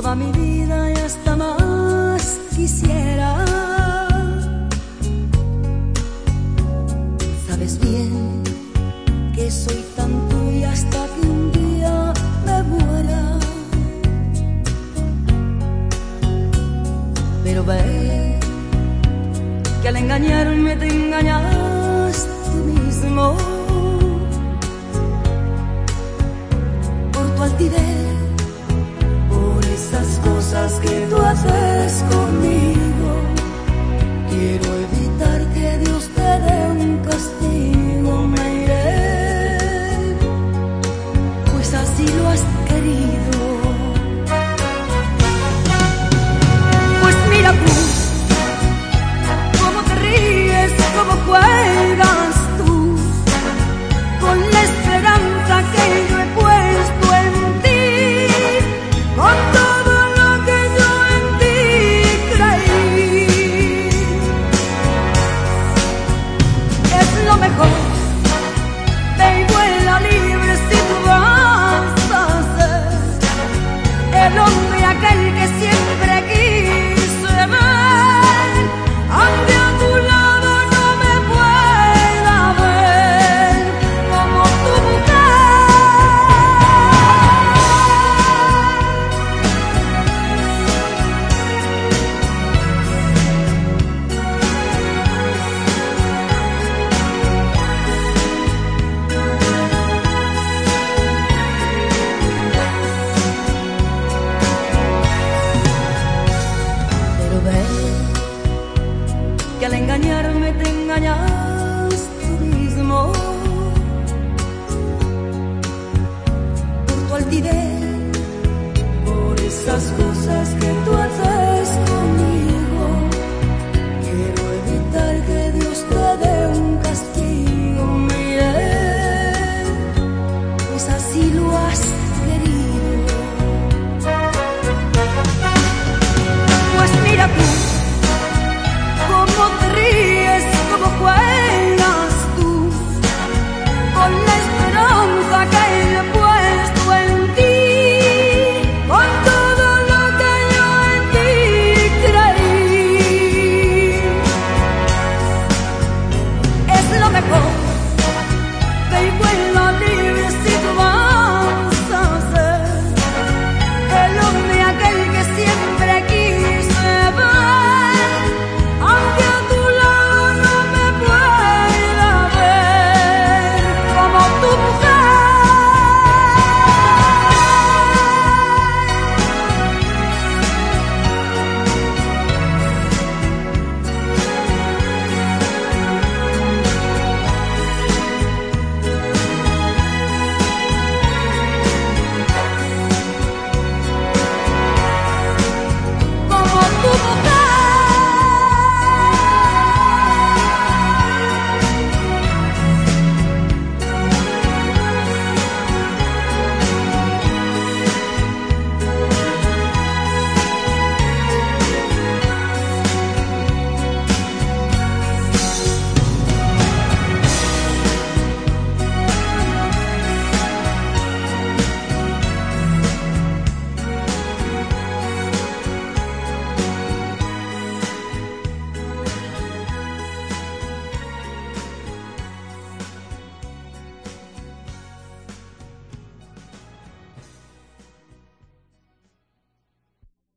toda mi vida y hasta más quisiera. Sabes bien que soy tan tuya hasta que un día me muera. Pero ve que al engañarme te engañas tú mismo. Cosas que tú haces que al engañarme te engañas tú mismo. Por tu altivez, por esas cosas que tú.